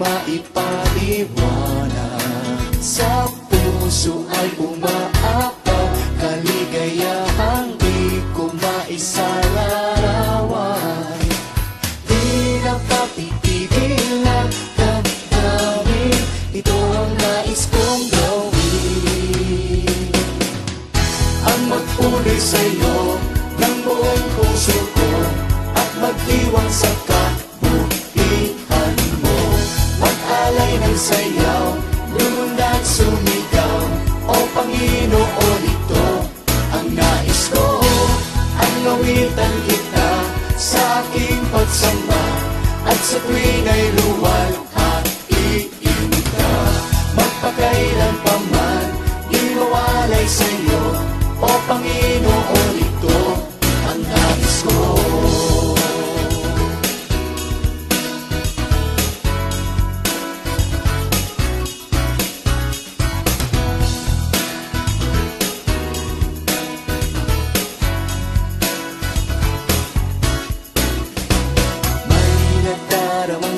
maipaliwanag Sa puso ay umaapaw Kaligayahang di ko maisalarawan Di na papitigil na damdamin Ito ang nais kong gawin. Ang magpuloy sa'yo ng buong puso ko At magdiwang sa Mag-alay ng sayaw, lumundag sumigaw O Panginoon ito ang nais ko. Ang lawitan kita sa aking pagsamba At sa tuwing ay luwalhatiin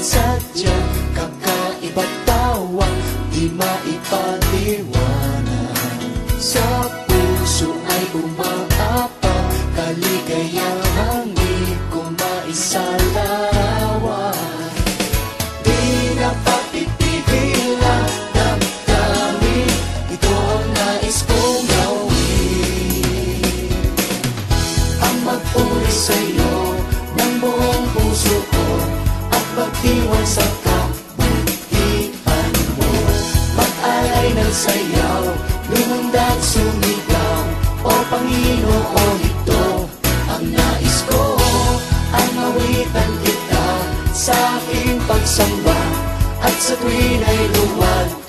sadyang kakaiba't tawa Di maipaliwanag. Sa puso ay umaapaw Kaligayahang di ko maisalarawan Di na papitigil ang damdamin Ito ang nais kong gawin. Ang magpuri sa'yo magdiwang sa kabutihan mo. Mag-alay ng sayaw, lumundag sumigaw, O Panginoon ito ang nais ko. Ang mawitan kita sa aking pagsamba at sa tuwin ay luwag